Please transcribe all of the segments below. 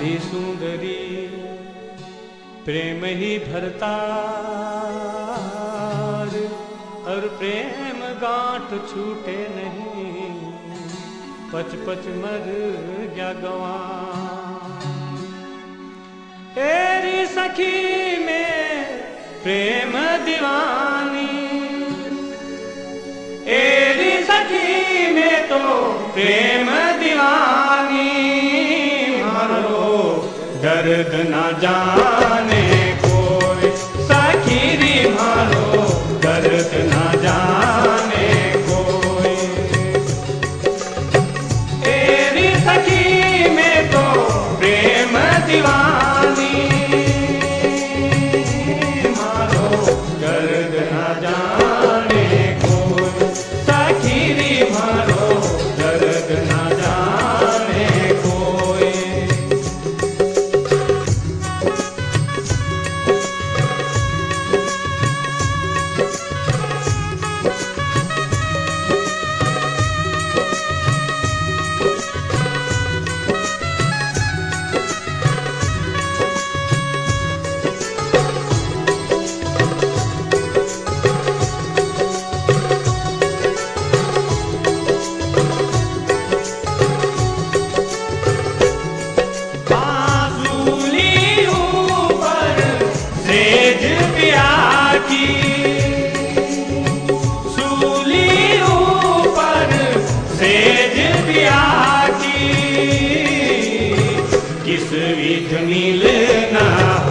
सुंदरी प्रेम ही भरता और प्रेम गांठ छूटे नहीं। पच पच मर गया गवा। तेरी सखी में प्रेम दीवानी। तेरी सखी में तो प्रेम दर्द न जाने कोई। सखीरी मारो, दर्द न जाने कोई। तेरी सखी में तो प्रेम दीवानी। मारो, दर्द न जाने कोई। सखीरी किस विध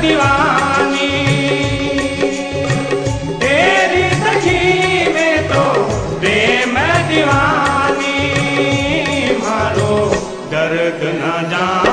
दीवानी। तेरी सखी में तो प्रेम दीवानी। मारो दर्द न जान।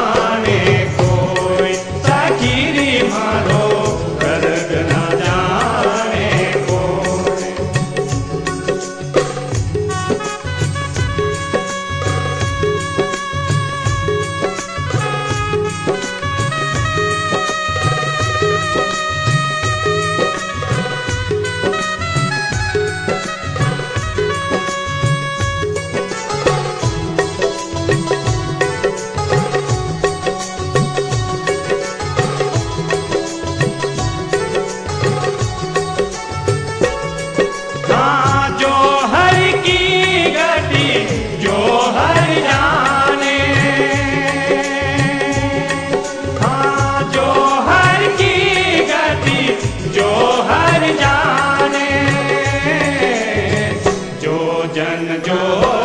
जन जो